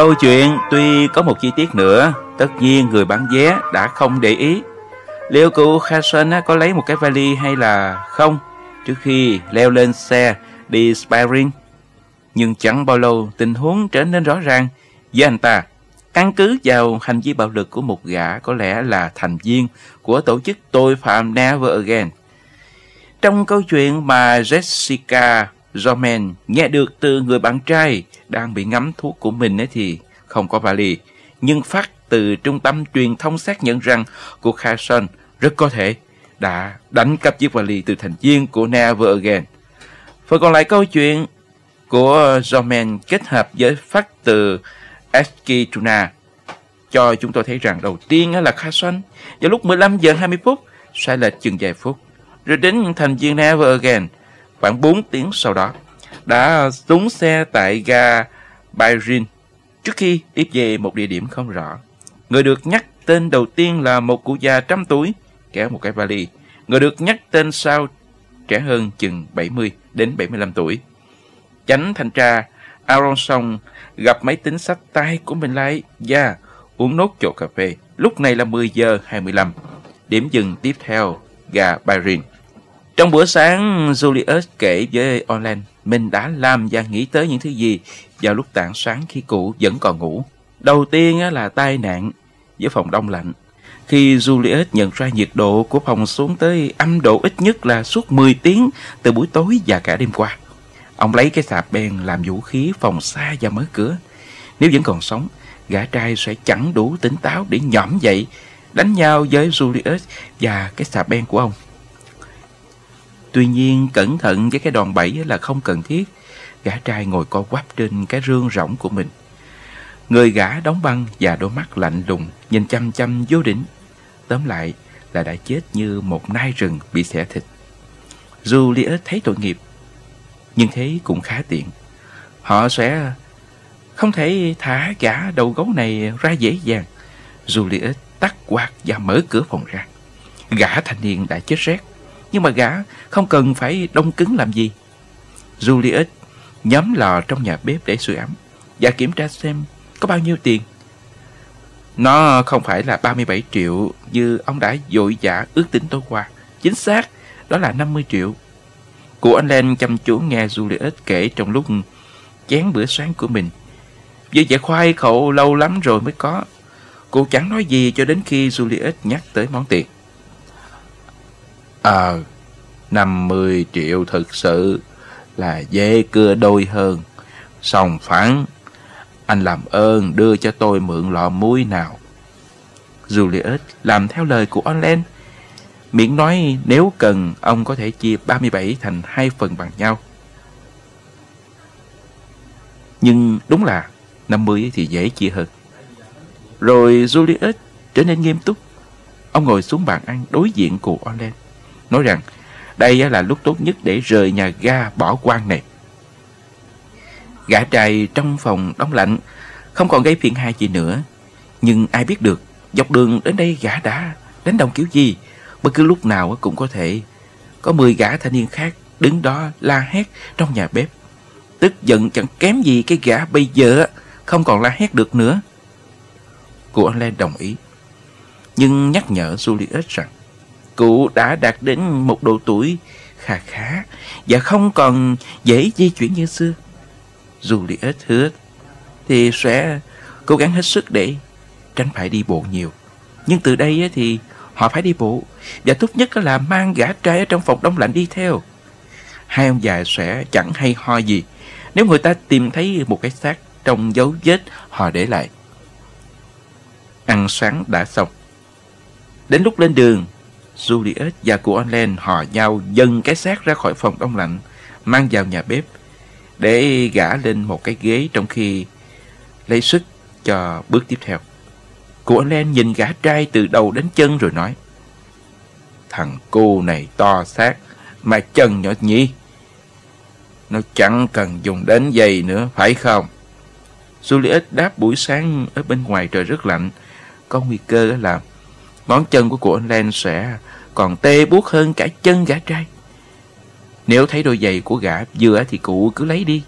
Câu chuyện tuy có một chi tiết nữa, tất nhiên người bán vé đã không để ý. Liệu cụ Carson có lấy một cái vali hay là không trước khi leo lên xe đi sparring? Nhưng chẳng bao lâu tình huống trở nên rõ ràng với anh ta. Căn cứ vào hành vi bạo lực của một gã có lẽ là thành viên của tổ chức tội phạm Never Again. Trong câu chuyện mà Jessica Roman nghe được từ người bạn trai đang bị ngắm thuốc của mình ấy thì không có vali, nhưng phát từ trung tâm truyền thông xác nhận rằng cô Carson rất có thể đã đánh cắp chiếc vali từ thành viên của Never Again. Phần còn lại câu chuyện của Roman kết hợp với phát từ Eskituna cho chúng tôi thấy rằng đầu tiên là Carson vào lúc 15 giờ 20 phút sai lệch chừng vài phút rồi đến thành viên Never Again khoảng 4 tiếng sau đó đã xuống xe tại ga Byron trước khi tiếp về một địa điểm không rõ. Người được nhắc tên đầu tiên là một cụ già trăm tuổi kéo một cái vali. Người được nhắc tên sau trẻ hơn chừng 70 đến 75 tuổi. Chánh thanh tra Aronson gặp máy tính sách tay của mình lại và uống nốt chỗ cà phê. Lúc này là 10 giờ 25. Điểm dừng tiếp theo, gà Byron. Trong bữa sáng, Julius kể với Orlan mình đã làm và nghĩ tới những thứ gì vào lúc tảng sáng khi cụ vẫn còn ngủ. Đầu tiên là tai nạn với phòng đông lạnh. Khi Julius nhận ra nhiệt độ của phòng xuống tới âm độ ít nhất là suốt 10 tiếng từ buổi tối và cả đêm qua. Ông lấy cái xà beng làm vũ khí phòng xa và mở cửa. Nếu vẫn còn sống, gã trai sẽ chẳng đủ tỉnh táo để nhõm dậy, đánh nhau với Julius và cái xà beng của ông. Tuy nhiên, cẩn thận với cái đòn bẩy là không cần thiết. Gã trai ngồi co quắp trên cái rương rỗng của mình. Người gã đóng băng và đôi mắt lạnh lùng, nhìn chăm chăm vô đỉnh. Tóm lại là đã chết như một nai rừng bị xẻ thịt. Julius thấy tội nghiệp, nhưng thế cũng khá tiện. Họ sẽ không thể thả gã đầu gấu này ra dễ dàng. Julius tắt quạt và mở cửa phòng ra. Gã thanh niên đã chết rét, nhưng mà gã không cần phải đông cứng làm gì. Julius nhóm lò trong nhà bếp để sưởi ấm và kiểm tra xem có bao nhiêu tiền. Nó không phải là 37 triệu như ông đã dội dã ước tính tối qua. Chính xác, đó là 50 triệu. Cô anh Len chăm chú nghe Julius kể trong lúc chén bữa sáng của mình. Vì vậy khoai khẩu lâu lắm rồi mới có. Cô chẳng nói gì cho đến khi Julius nhắc tới món tiền. Ờ, 50 triệu thực sự là dễ cưa đôi hơn. Xong phán anh làm ơn đưa cho tôi mượn lọ muối nào. Julius làm theo lời của Orlen. Miệng nói nếu cần ông có thể chia 37 thành hai phần bằng nhau. Nhưng đúng là 50 thì dễ chia hơn. Rồi Julius trở nên nghiêm túc. Ông ngồi xuống bàn ăn đối diện của Orlen. Nói rằng, đây là lúc tốt nhất để rời nhà ga bỏ quan này. Gã trai trong phòng đóng lạnh, không còn gây phiền hai gì nữa. Nhưng ai biết được, dọc đường đến đây gã đã đánh đồng kiểu gì. Bất cứ lúc nào cũng có thể có 10 gã thanh niên khác đứng đó la hét trong nhà bếp. Tức giận chẳng kém gì cái gã bây giờ không còn la hét được nữa. Cô lê đồng ý. Nhưng nhắc nhở Julius rằng cụ đã đạt đến một độ tuổi khá khá và không còn dễ di chuyển như xưa. Juliet hứa thì sẽ cố gắng hết sức để tránh phải đi bộ nhiều. Nhưng từ đây thì họ phải đi bộ và tốt nhất là mang gã trai ở trong phòng đông lạnh đi theo. Hai ông già sẽ chẳng hay ho gì nếu người ta tìm thấy một cái xác trong dấu vết họ để lại. Ăn sáng đã xong. Đến lúc lên đường, Juliet và cô Orlen hò nhau dâng cái xác ra khỏi phòng đông lạnh, mang vào nhà bếp, để gã lên một cái ghế trong khi lấy sức cho bước tiếp theo. Cô Orlen nhìn gã trai từ đầu đến chân rồi nói, Thằng cô này to xác, mà chân nhỏ nhí, Nó chẳng cần dùng đến giày nữa, phải không? Juliet đáp buổi sáng ở bên ngoài trời rất lạnh, có nguy cơ là ngón chân của cô Len sẽ còn tê buốt hơn cả chân gã trai. Nếu thấy đôi giày của gã vừa thì cụ cứ lấy đi.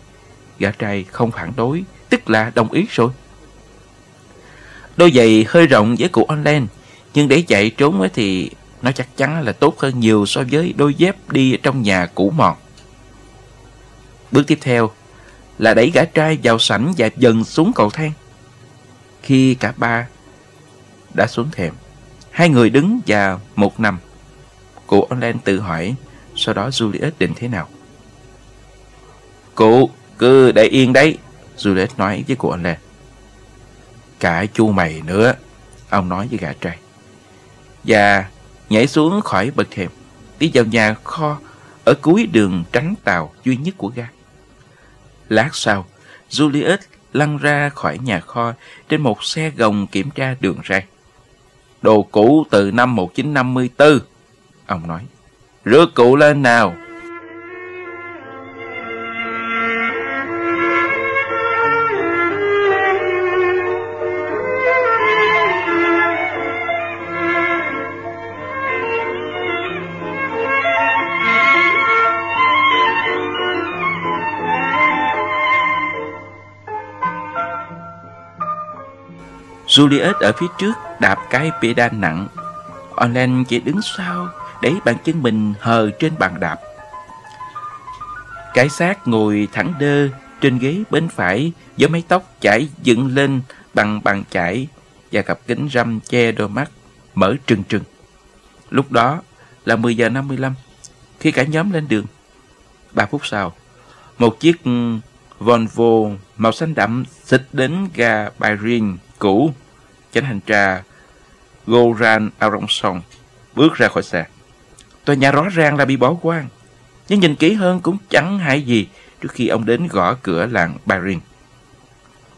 Gã trai không phản đối, tức là đồng ý rồi. Đôi giày hơi rộng với cụ online, nhưng để chạy trốn ấy thì nó chắc chắn là tốt hơn nhiều so với đôi dép đi trong nhà cũ mọt. Bước tiếp theo là đẩy gã trai vào sảnh và dần xuống cầu thang. Khi cả ba đã xuống thềm, hai người đứng và một nằm. Cụ Orlen tự hỏi, sau đó Juliet định thế nào? Cụ, cứ để yên đấy, Juliet nói với cụ Orlen. Cả chu mày nữa, ông nói với gã trai. Và nhảy xuống khỏi bậc thềm, đi vào nhà kho ở cuối đường tránh tàu duy nhất của ga. Lát sau, Juliet lăn ra khỏi nhà kho trên một xe gồng kiểm tra đường ray. Đồ cũ từ năm 1954, ông nói. Rước cụ lên nào. Julius ở phía trước đạp cái pedal nặng. Orlen chỉ đứng sau để bàn chân mình hờ trên bàn đạp. Cái xác ngồi thẳng đơ trên ghế bên phải với mái tóc chảy dựng lên bằng bàn chải và cặp kính râm che đôi mắt mở trừng trừng. Lúc đó là 10 giờ 55 khi cả nhóm lên đường. 3 phút sau, một chiếc Volvo màu xanh đậm xịt đến ga Byron cũ chánh hành trà. Goran Aronson bước ra khỏi xe. Tòa nhà rõ ràng là bị bỏ quang, nhưng nhìn kỹ hơn cũng chẳng hại gì trước khi ông đến gõ cửa làng Barin.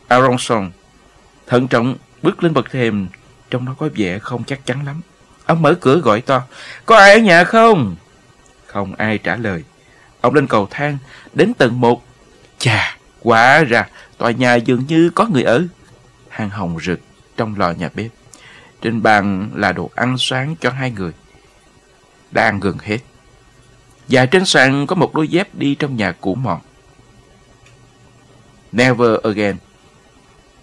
Aronson thận trọng bước lên bậc thềm, trong nó có vẻ không chắc chắn lắm. Ông mở cửa gọi to, có ai ở nhà không? Không ai trả lời. Ông lên cầu thang, đến tầng một. Chà, quả ra, tòa nhà dường như có người ở. Hàng hồng rực trong lò nhà bếp. Trên bàn là đồ ăn sáng cho hai người. Đang gần hết. Và trên sàn có một đôi dép đi trong nhà cũ mòn. Never Again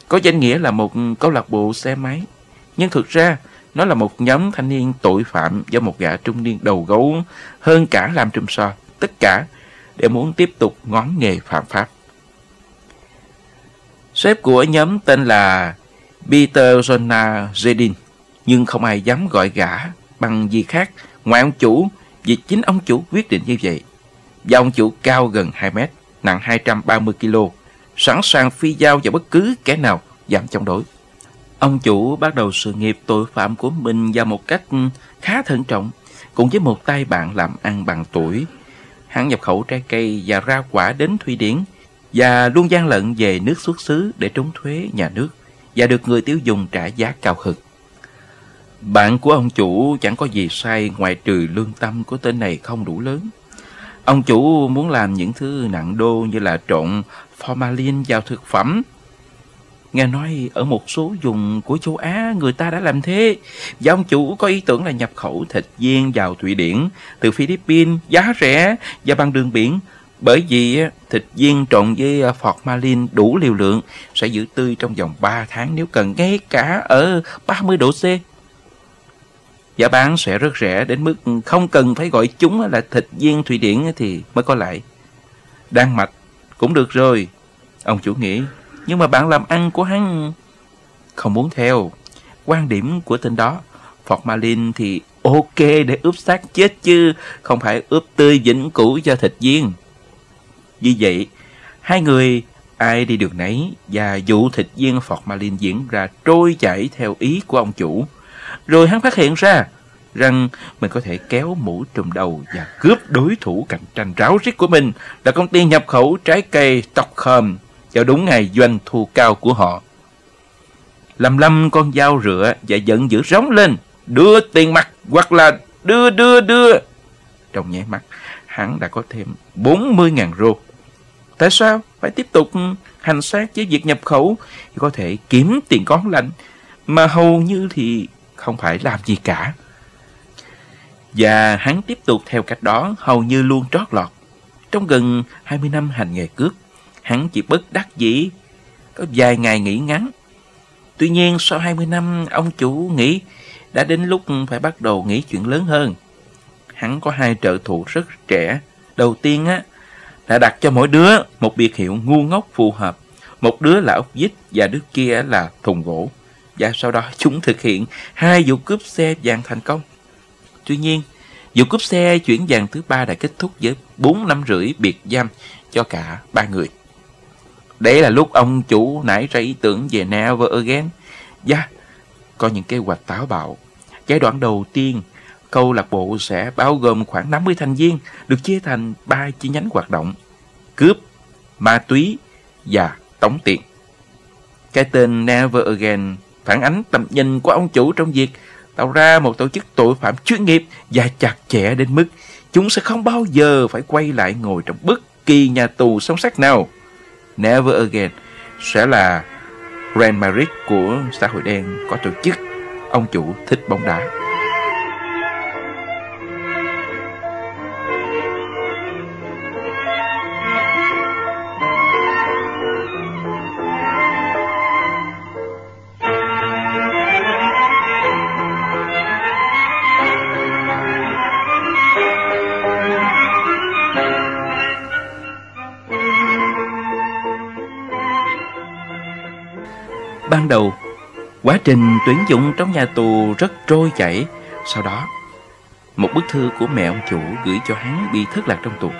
có danh nghĩa là một câu lạc bộ xe máy. Nhưng thực ra, nó là một nhóm thanh niên tội phạm do một gã trung niên đầu gấu hơn cả làm trùm so. Tất cả để muốn tiếp tục ngón nghề phạm pháp. Sếp của nhóm tên là Peter Jonah Zedin, nhưng không ai dám gọi gã bằng gì khác ngoài ông chủ vì chính ông chủ quyết định như vậy. Và ông chủ cao gần 2 mét, nặng 230 kg, sẵn sàng phi giao vào bất cứ kẻ nào dám chống đối. Ông chủ bắt đầu sự nghiệp tội phạm của mình vào một cách khá thận trọng, cùng với một tay bạn làm ăn bằng tuổi. Hắn nhập khẩu trái cây và rau quả đến Thụy Điển và luôn gian lận về nước xuất xứ để trốn thuế nhà nước và được người tiêu dùng trả giá cao hơn. Bạn của ông chủ chẳng có gì sai ngoài trừ lương tâm của tên này không đủ lớn. Ông chủ muốn làm những thứ nặng đô như là trộn formalin vào thực phẩm. Nghe nói ở một số vùng của châu Á, người ta đã làm thế. Và ông chủ có ý tưởng là nhập khẩu thịt viên vào Thụy Điển, từ Philippines, giá rẻ và bằng đường biển bởi vì thịt viên trộn với à, formalin đủ liều lượng, sẽ giữ tươi trong vòng 3 tháng nếu cần, ngay cả ở 30 độ C. Giá bán sẽ rất rẻ đến mức không cần phải gọi chúng là thịt viên Thụy Điển thì mới có lại. Đan mạch cũng được rồi, ông chủ nghĩ. Nhưng mà bạn làm ăn của hắn không muốn theo. Quan điểm của tên đó, formalin thì ok để ướp xác chết chứ không phải ướp tươi vĩnh cửu cho thịt viên. Vì vậy, hai người ai đi đường nấy và vụ thịt viên formalin diễn ra trôi chảy theo ý của ông chủ. Rồi hắn phát hiện ra rằng mình có thể kéo mũ trùm đầu và cướp đối thủ cạnh tranh ráo riết của mình là công ty nhập khẩu trái cây Stockholm vào đúng ngày doanh thu cao của họ. Lâm lâm con dao rửa và giận dữ rống lên, đưa tiền mặt hoặc là đưa đưa đưa. Trong nháy mắt, hắn đã có thêm 40.000 rô. Tại sao phải tiếp tục hành xác với việc nhập khẩu thì có thể kiếm tiền con lạnh mà hầu như thì không phải làm gì cả. Và hắn tiếp tục theo cách đó hầu như luôn trót lọt. Trong gần 20 năm hành nghề cướp, hắn chỉ bất đắc dĩ có vài ngày nghỉ ngắn. Tuy nhiên sau 20 năm ông chủ nghĩ đã đến lúc phải bắt đầu nghĩ chuyện lớn hơn. Hắn có hai trợ thủ rất trẻ. Đầu tiên á đã đặt cho mỗi đứa một biệt hiệu ngu ngốc phù hợp. Một đứa là ốc vít và đứa kia là thùng gỗ. Và sau đó chúng thực hiện hai vụ cướp xe vàng thành công. Tuy nhiên, vụ cướp xe chuyển vàng thứ ba đã kết thúc với 4 năm rưỡi biệt giam cho cả ba người. Đấy là lúc ông chủ nảy ra ý tưởng về Never Again. Dạ, yeah, có những kế hoạch táo bạo. Giai đoạn đầu tiên, câu lạc bộ sẽ bao gồm khoảng 50 thành viên được chia thành ba chi nhánh hoạt động. Cướp, ma túy và tống tiền. Cái tên Never Again phản ánh tầm nhìn của ông chủ trong việc tạo ra một tổ chức tội phạm chuyên nghiệp và chặt chẽ đến mức chúng sẽ không bao giờ phải quay lại ngồi trong bất kỳ nhà tù sống sắc nào. Never Again sẽ là Grand Marik của xã hội đen có tổ chức. Ông chủ thích bóng đá. Đầu, quá trình tuyển dụng trong nhà tù rất trôi chảy. Sau đó, một bức thư của mẹ ông chủ gửi cho hắn bị thất lạc trong tù.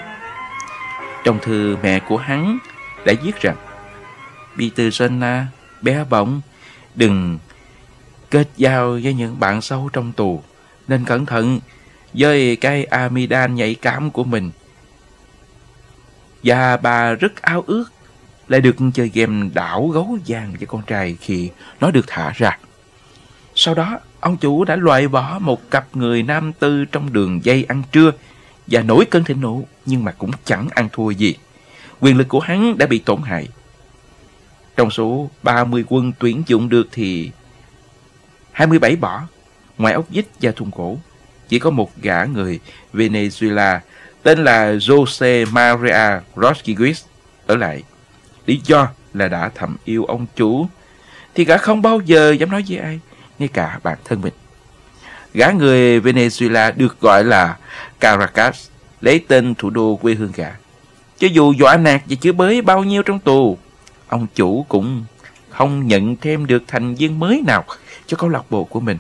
Trong thư mẹ của hắn đã viết rằng Peterson à, bé bỏng, đừng kết giao với những bạn sâu trong tù, nên cẩn thận với cái amidan nhạy cảm của mình. Và bà rất ao ước lại được chơi game đảo gấu vàng cho con trai khi nó được thả ra. Sau đó, ông chủ đã loại bỏ một cặp người nam tư trong đường dây ăn trưa và nổi cơn thịnh nộ nhưng mà cũng chẳng ăn thua gì. Quyền lực của hắn đã bị tổn hại. Trong số 30 quân tuyển dụng được thì 27 bỏ, ngoài ốc vít và thùng cổ. Chỉ có một gã người Venezuela tên là Jose Maria Rodriguez ở lại. Lý do là đã thầm yêu ông chủ Thì gã không bao giờ dám nói với ai Ngay cả bản thân mình Gã người Venezuela được gọi là Caracas Lấy tên thủ đô quê hương gã Cho dù dọa nạt và chữa bới bao nhiêu trong tù Ông chủ cũng không nhận thêm được thành viên mới nào cho câu lạc bộ của mình.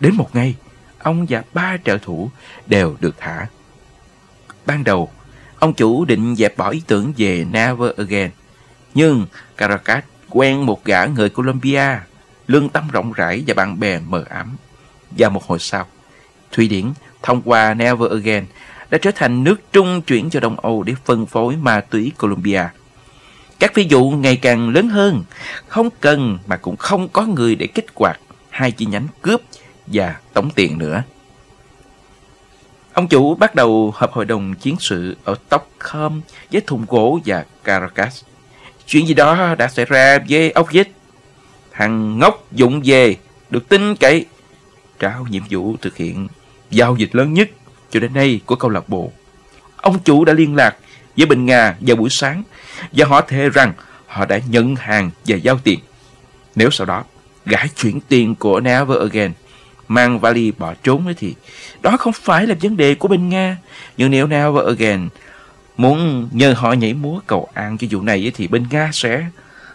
Đến một ngày, ông và ba trợ thủ đều được thả. Ban đầu, ông chủ định dẹp bỏ ý tưởng về Never Again nhưng Caracas quen một gã người Colombia, lương tâm rộng rãi và bạn bè mờ ám. Và một hồi sau, Thụy Điển thông qua Never Again đã trở thành nước trung chuyển cho Đông Âu để phân phối ma túy Colombia. Các ví dụ ngày càng lớn hơn, không cần mà cũng không có người để kích hoạt hai chi nhánh cướp và tống tiền nữa. Ông chủ bắt đầu họp hội đồng chiến sự ở Stockholm với thùng gỗ và Caracas. Chuyện gì đó đã xảy ra với ốc dích. Thằng ngốc dụng về, được tin cậy. Trao nhiệm vụ thực hiện giao dịch lớn nhất cho đến nay của câu lạc bộ. Ông chủ đã liên lạc với Bình Nga vào buổi sáng và họ thề rằng họ đã nhận hàng và giao tiền. Nếu sau đó gã chuyển tiền của Never Again mang vali bỏ trốn thì đó không phải là vấn đề của Bình Nga. Nhưng nếu Never Again Muốn nhờ họ nhảy múa cầu an cho vụ này thì bên Nga sẽ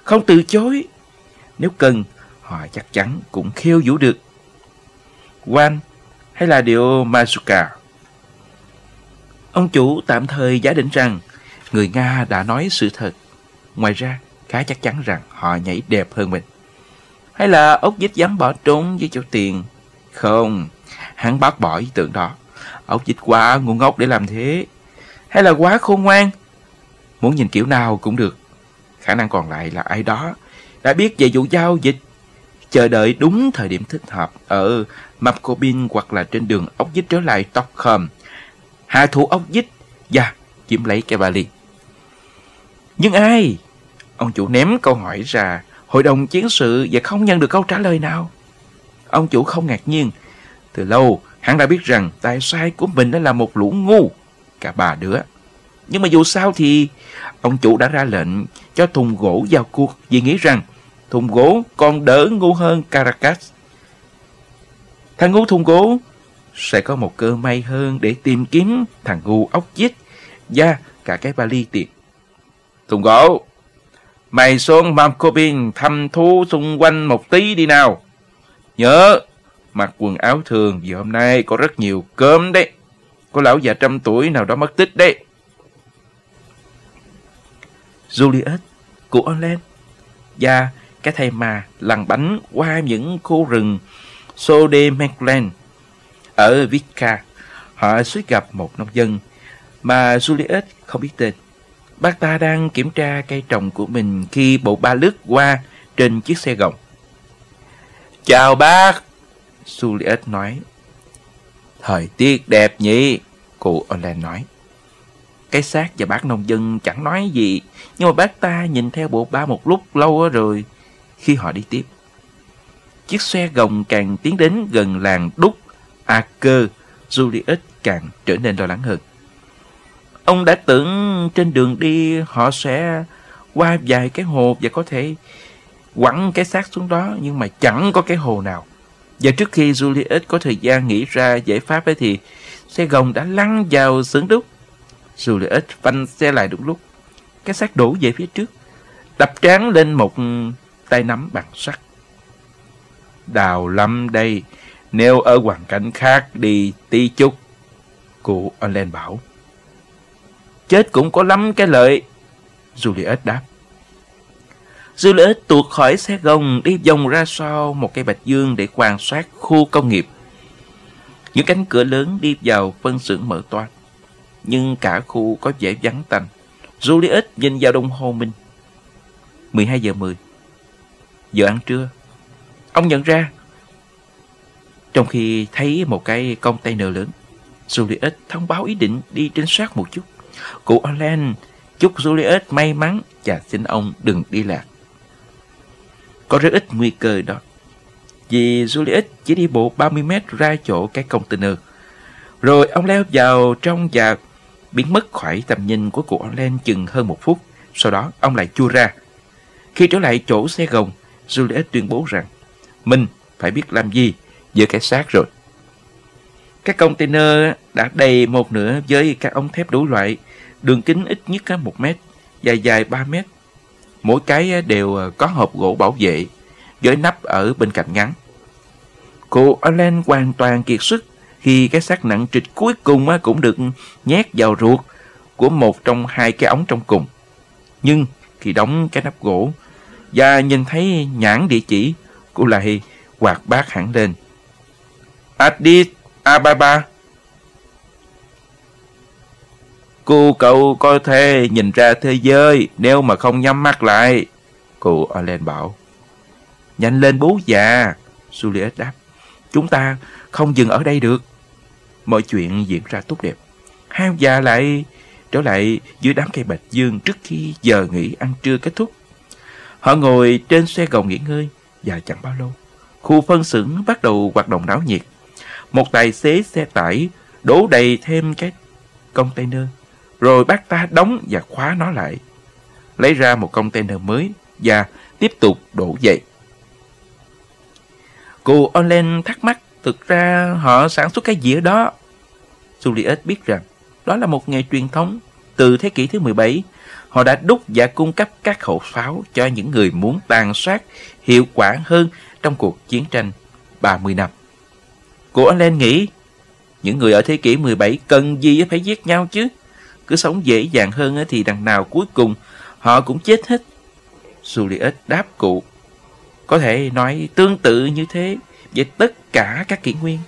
không từ chối. Nếu cần, họ chắc chắn cũng khiêu vũ được. Quan hay là điệu Mazuka? Ông chủ tạm thời giả định rằng người Nga đã nói sự thật. Ngoài ra, khá chắc chắn rằng họ nhảy đẹp hơn mình. Hay là ốc dít dám bỏ trốn với chỗ tiền? Không, hắn bác bỏ ý tưởng đó. Ốc dít quá ngu ngốc để làm thế hay là quá khôn ngoan. Muốn nhìn kiểu nào cũng được. Khả năng còn lại là ai đó đã biết về vụ giao dịch, chờ đợi đúng thời điểm thích hợp ở Mapcobin hoặc là trên đường ốc dít trở lại Stockholm. Hạ thủ ốc dít và chiếm lấy cái vali. Nhưng ai? Ông chủ ném câu hỏi ra hội đồng chiến sự và không nhận được câu trả lời nào. Ông chủ không ngạc nhiên. Từ lâu, hắn đã biết rằng tài sai của mình đó là một lũ ngu cả ba đứa. Nhưng mà dù sao thì ông chủ đã ra lệnh cho thùng gỗ giao cuộc vì nghĩ rằng thùng gỗ còn đỡ ngu hơn Caracas. Thằng ngu thùng gỗ sẽ có một cơ may hơn để tìm kiếm thằng ngu ốc chích và cả cái vali tiền. Thùng gỗ, mày xuống Mamcobin thăm thú xung quanh một tí đi nào. Nhớ, mặc quần áo thường vì hôm nay có rất nhiều cơm đấy. Có lão già trăm tuổi nào đó mất tích đấy. Juliet của Orlen và cái thầy mà lằn bánh qua những khu rừng Sodemeclen ở Vika. Họ suýt gặp một nông dân mà Juliet không biết tên. Bác ta đang kiểm tra cây trồng của mình khi bộ ba lướt qua trên chiếc xe gồng. Chào bác, Juliet nói. Thời tiết đẹp nhỉ, cụ Olen nói. Cái xác và bác nông dân chẳng nói gì, nhưng mà bác ta nhìn theo bộ ba một lúc lâu rồi khi họ đi tiếp. Chiếc xe gồng càng tiến đến gần làng đúc A cơ, Julius càng trở nên lo lắng hơn. Ông đã tưởng trên đường đi họ sẽ qua vài cái hồ và có thể quẳng cái xác xuống đó nhưng mà chẳng có cái hồ nào. Và trước khi Juliet có thời gian nghĩ ra giải pháp ấy thì xe gồng đã lăn vào xưởng đúc. Juliet phanh xe lại đúng lúc. Cái xác đổ về phía trước, đập trán lên một tay nắm bằng sắt. Đào lâm đây, nếu ở hoàn cảnh khác đi tí chút. Cụ Allen bảo. Chết cũng có lắm cái lợi. Juliet đáp. Julius tuột khỏi xe gồng đi vòng ra sau một cây bạch dương để quan sát khu công nghiệp. Những cánh cửa lớn đi vào phân xưởng mở toan. Nhưng cả khu có vẻ vắng tanh. Julius nhìn vào đồng hồ mình. 12 giờ 10. Giờ ăn trưa. Ông nhận ra. Trong khi thấy một cái container lớn, Julius thông báo ý định đi trinh sát một chút. Cụ Orlan chúc Julius may mắn và xin ông đừng đi lạc. Có rất ít nguy cơ đó. Vì Julius chỉ đi bộ 30 mét ra chỗ cái container. Rồi ông leo vào trong và biến mất khỏi tầm nhìn của cụ Orlen chừng hơn một phút. Sau đó ông lại chui ra. Khi trở lại chỗ xe gồng, Julius tuyên bố rằng mình phải biết làm gì với cái xác rồi. Các container đã đầy một nửa với các ống thép đủ loại, đường kính ít nhất một mét, dài dài 3 mét. Mỗi cái đều ờ, có hộp gỗ bảo vệ, với nắp ở bên cạnh ngắn. Cô Allen hoàn toàn kiệt sức khi cái xác nặng trịch cuối cùng cũng được nhét vào ruột của một trong hai cái ống trong cùng. Nhưng khi đóng cái nắp gỗ và nhìn thấy nhãn địa chỉ, cô lại quạt bát hẳn lên. Addis Ababa Cô cậu có thể nhìn ra thế giới nếu mà không nhắm mắt lại. Cô olen bảo. Nhanh lên bố già. Juliet đáp. Chúng ta không dừng ở đây được. Mọi chuyện diễn ra tốt đẹp. Hai ông già lại, trở lại dưới đám cây bạch dương trước khi giờ nghỉ ăn trưa kết thúc. Họ ngồi trên xe gồng nghỉ ngơi và chẳng bao lâu. Khu phân xưởng bắt đầu hoạt động náo nhiệt. Một tài xế xe tải đổ đầy thêm cái container rồi bác ta đóng và khóa nó lại. Lấy ra một container mới và tiếp tục đổ dậy. Cô Olen thắc mắc thực ra họ sản xuất cái gì ở đó. Juliet biết rằng đó là một nghề truyền thống. Từ thế kỷ thứ 17, họ đã đúc và cung cấp các khẩu pháo cho những người muốn tàn sát hiệu quả hơn trong cuộc chiến tranh 30 năm. Cô olen nghĩ, những người ở thế kỷ 17 cần gì phải giết nhau chứ? Cứ sống dễ dàng hơn thì đằng nào cuối cùng họ cũng chết hết. Juliet đáp cụ. Có thể nói tương tự như thế về tất cả các kỷ nguyên.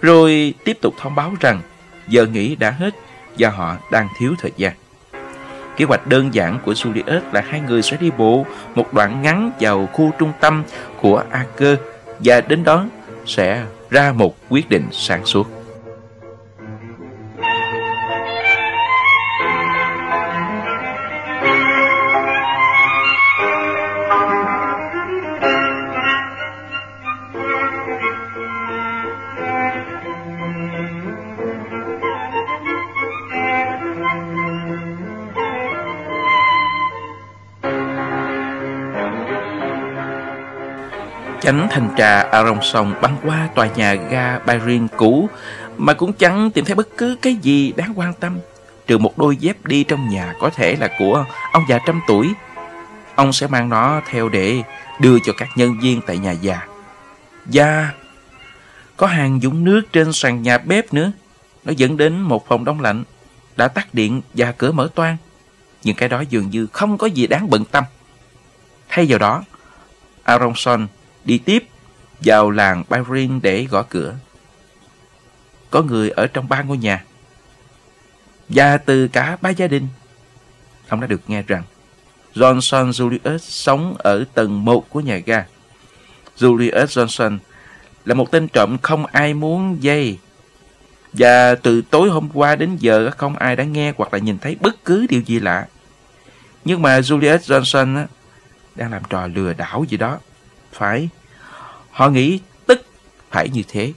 Rồi tiếp tục thông báo rằng giờ nghỉ đã hết và họ đang thiếu thời gian. Kế hoạch đơn giản của Juliet là hai người sẽ đi bộ một đoạn ngắn vào khu trung tâm của Aker và đến đó sẽ ra một quyết định sáng suốt. Chánh thanh tra Aronson băng qua tòa nhà ga Byron cũ mà cũng chẳng tìm thấy bất cứ cái gì đáng quan tâm trừ một đôi dép đi trong nhà có thể là của ông già trăm tuổi. Ông sẽ mang nó theo để đưa cho các nhân viên tại nhà già. Và có hàng dũng nước trên sàn nhà bếp nữa. Nó dẫn đến một phòng đông lạnh đã tắt điện và cửa mở toan. Nhưng cái đó dường như không có gì đáng bận tâm. Thay vào đó, Aronson đi tiếp vào làng Byron để gõ cửa. Có người ở trong ba ngôi nhà. Và từ cả ba gia đình, ông đã được nghe rằng Johnson Julius sống ở tầng 1 của nhà ga. Julius Johnson là một tên trộm không ai muốn dây. Và từ tối hôm qua đến giờ không ai đã nghe hoặc là nhìn thấy bất cứ điều gì lạ. Nhưng mà Julius Johnson á, đang làm trò lừa đảo gì đó. Phải, họ nghĩ tức phải như thế.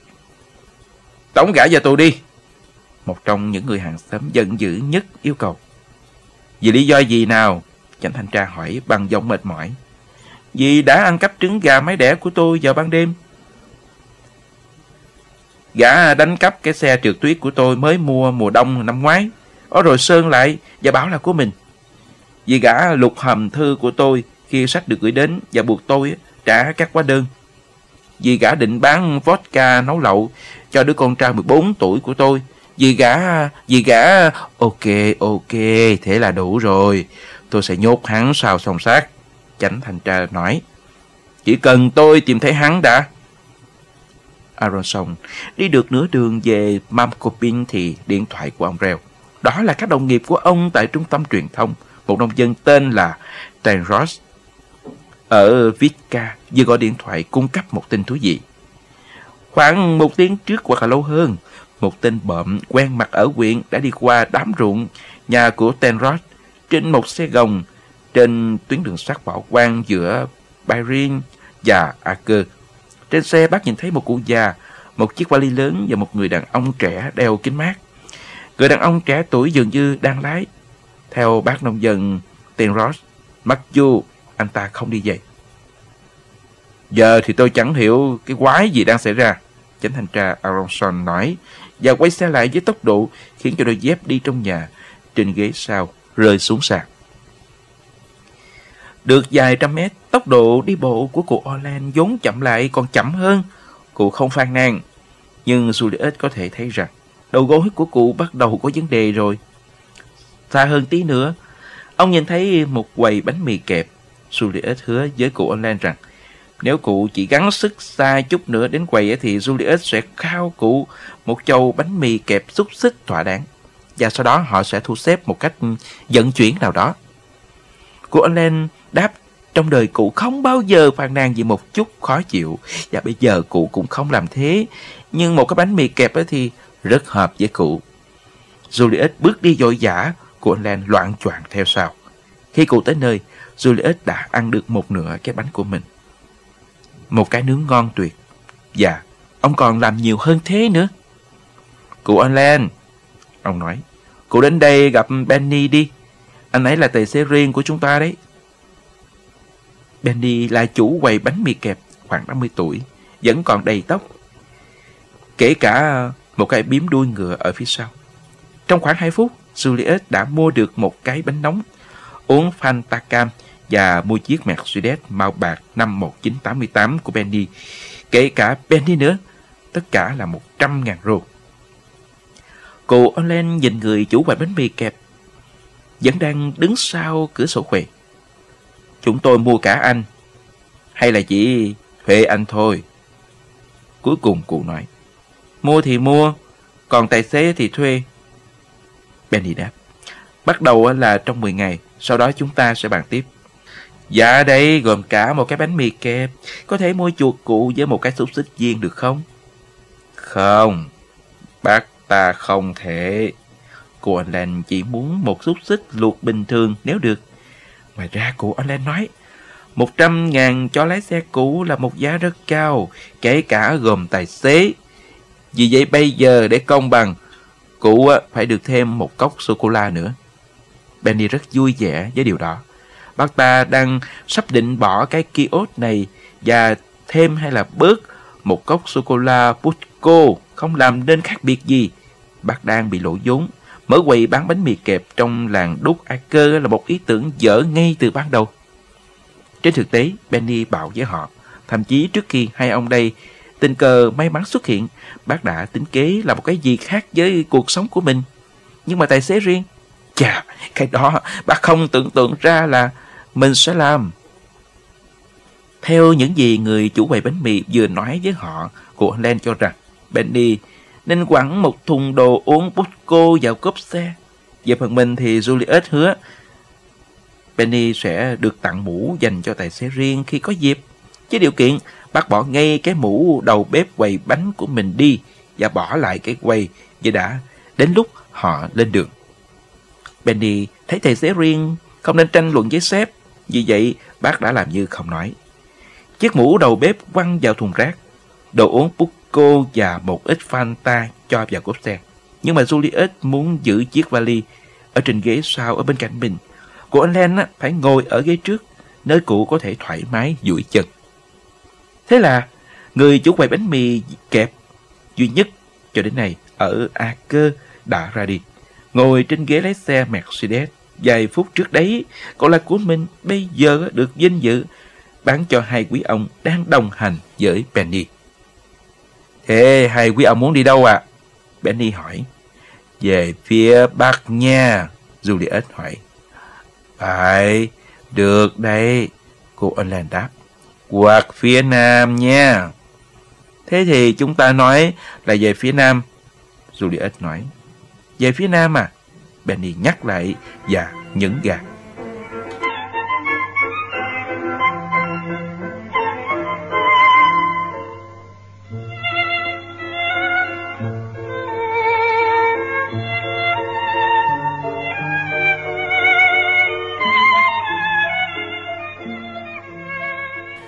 Tống gã vào tù đi. Một trong những người hàng xóm giận dữ nhất yêu cầu. Vì lý do gì nào? Chánh thanh tra hỏi bằng giọng mệt mỏi. Vì đã ăn cắp trứng gà mái đẻ của tôi vào ban đêm. Gã đánh cắp cái xe trượt tuyết của tôi mới mua mùa đông năm ngoái. Ở rồi sơn lại và bảo là của mình. Vì gã lục hầm thư của tôi khi sách được gửi đến và buộc tôi trả các hóa đơn. Vì gã định bán vodka nấu lậu cho đứa con trai 14 tuổi của tôi. Vì gã, vì gã, ok, ok, thế là đủ rồi. Tôi sẽ nhốt hắn sau song sát. Chánh thanh tra nói. Chỉ cần tôi tìm thấy hắn đã. Aronson đi được nửa đường về Mamcopin thì điện thoại của ông reo. Đó là các đồng nghiệp của ông tại trung tâm truyền thông. Một nông dân tên là Tenros Ross ở Vitka vừa gọi điện thoại cung cấp một tin thú vị. Khoảng một tiếng trước hoặc là lâu hơn, một tên bợm quen mặt ở huyện đã đi qua đám ruộng nhà của Tenrod trên một xe gồng trên tuyến đường sắt bảo quan giữa Byrin và Aker. Trên xe bác nhìn thấy một cụ già, một chiếc vali lớn và một người đàn ông trẻ đeo kính mát. Người đàn ông trẻ tuổi dường như đang lái. Theo bác nông dân Tenrod, mặc dù anh ta không đi dậy. Giờ thì tôi chẳng hiểu cái quái gì đang xảy ra. Chánh thanh tra Aronson nói và quay xe lại với tốc độ khiến cho đôi dép đi trong nhà trên ghế sau rơi xuống sàn. Được vài trăm mét, tốc độ đi bộ của cụ Orlan vốn chậm lại còn chậm hơn. Cụ không phàn nàn, nhưng Julius có thể thấy rằng đầu gối của cụ bắt đầu có vấn đề rồi. Xa hơn tí nữa, ông nhìn thấy một quầy bánh mì kẹp. Julius hứa với cụ Orlan rằng nếu cụ chỉ gắng sức xa chút nữa đến quầy thì Julius sẽ khao cụ một chầu bánh mì kẹp xúc xích thỏa đáng. Và sau đó họ sẽ thu xếp một cách vận chuyển nào đó. Cụ Allen đáp trong đời cụ không bao giờ phàn nàn gì một chút khó chịu. Và bây giờ cụ cũng không làm thế. Nhưng một cái bánh mì kẹp thì rất hợp với cụ. Julius bước đi dội dã, cụ Allen loạn choạng theo sau. Khi cụ tới nơi, Juliet đã ăn được một nửa cái bánh của mình một cái nướng ngon tuyệt. Dạ, ông còn làm nhiều hơn thế nữa. Cụ Allen, ông nói, cụ đến đây gặp Benny đi. Anh ấy là tài xế riêng của chúng ta đấy. Benny là chủ quầy bánh mì kẹp khoảng 50 tuổi, vẫn còn đầy tóc. Kể cả một cái biếm đuôi ngựa ở phía sau. Trong khoảng 2 phút, Juliet đã mua được một cái bánh nóng, uống Fanta Cam và mua chiếc Mercedes màu bạc năm 1988 của Benny. Kể cả Benny nữa, tất cả là 100.000 rô. Cô Olen nhìn người chủ quầy bánh mì kẹp, vẫn đang đứng sau cửa sổ quầy. Chúng tôi mua cả anh, hay là chỉ thuê anh thôi? Cuối cùng cụ nói, mua thì mua, còn tài xế thì thuê. Benny đáp, bắt đầu là trong 10 ngày, sau đó chúng ta sẽ bàn tiếp. Dạ đây, gồm cả một cái bánh mì kẹp. Có thể mua chuột cụ với một cái xúc xích viên được không? Không. Bác ta không thể. Cô anh Lan chỉ muốn một xúc xích luộc bình thường, nếu được. Ngoài ra, cô anh Lan nói, một trăm ngàn cho lái xe cũ là một giá rất cao, Kể cả gồm tài xế. Vì vậy bây giờ để công bằng Cụ phải được thêm một cốc sô-cô-la nữa. Benny rất vui vẻ với điều đó bác ta đang sắp định bỏ cái kiosk này và thêm hay là bớt một cốc sô-cô-la putco không làm nên khác biệt gì. Bác đang bị lỗ vốn. Mở quầy bán bánh mì kẹp trong làng đúc cơ là một ý tưởng dở ngay từ ban đầu. Trên thực tế, Benny bảo với họ, thậm chí trước khi hai ông đây tình cờ may mắn xuất hiện, bác đã tính kế là một cái gì khác với cuộc sống của mình. Nhưng mà tài xế riêng, chà, cái đó bác không tưởng tượng ra là mình sẽ làm. Theo những gì người chủ quầy bánh mì vừa nói với họ, cô Len cho rằng Benny nên quẳng một thùng đồ uống Busco vào cốp xe. Về phần mình thì Juliet hứa Benny sẽ được tặng mũ dành cho tài xế riêng khi có dịp. Với điều kiện bác bỏ ngay cái mũ đầu bếp quầy bánh của mình đi và bỏ lại cái quầy như đã đến lúc họ lên đường. Benny thấy tài xế riêng không nên tranh luận với sếp, vì vậy bác đã làm như không nói. Chiếc mũ đầu bếp quăng vào thùng rác, đồ uống Pucco và một ít Fanta cho vào cốp xe. Nhưng mà Juliet muốn giữ chiếc vali ở trên ghế sau ở bên cạnh mình. Cô anh Len phải ngồi ở ghế trước, nơi cụ có thể thoải mái duỗi chân. Thế là người chủ quầy bánh mì kẹp duy nhất cho đến nay ở A Cơ đã ra đi. Ngồi trên ghế lái xe Mercedes vài phút trước đấy, cậu là của mình bây giờ được vinh dự bán cho hai quý ông đang đồng hành với Penny. Thế hai quý ông muốn đi đâu ạ? À? Penny hỏi. Về phía Bắc nha, Juliet hỏi. Phải, được đấy, cô Ellen đáp. Hoặc phía Nam nha. Thế thì chúng ta nói là về phía Nam. Juliet nói. Về phía Nam à? Benny nhắc lại và nhấn gạt.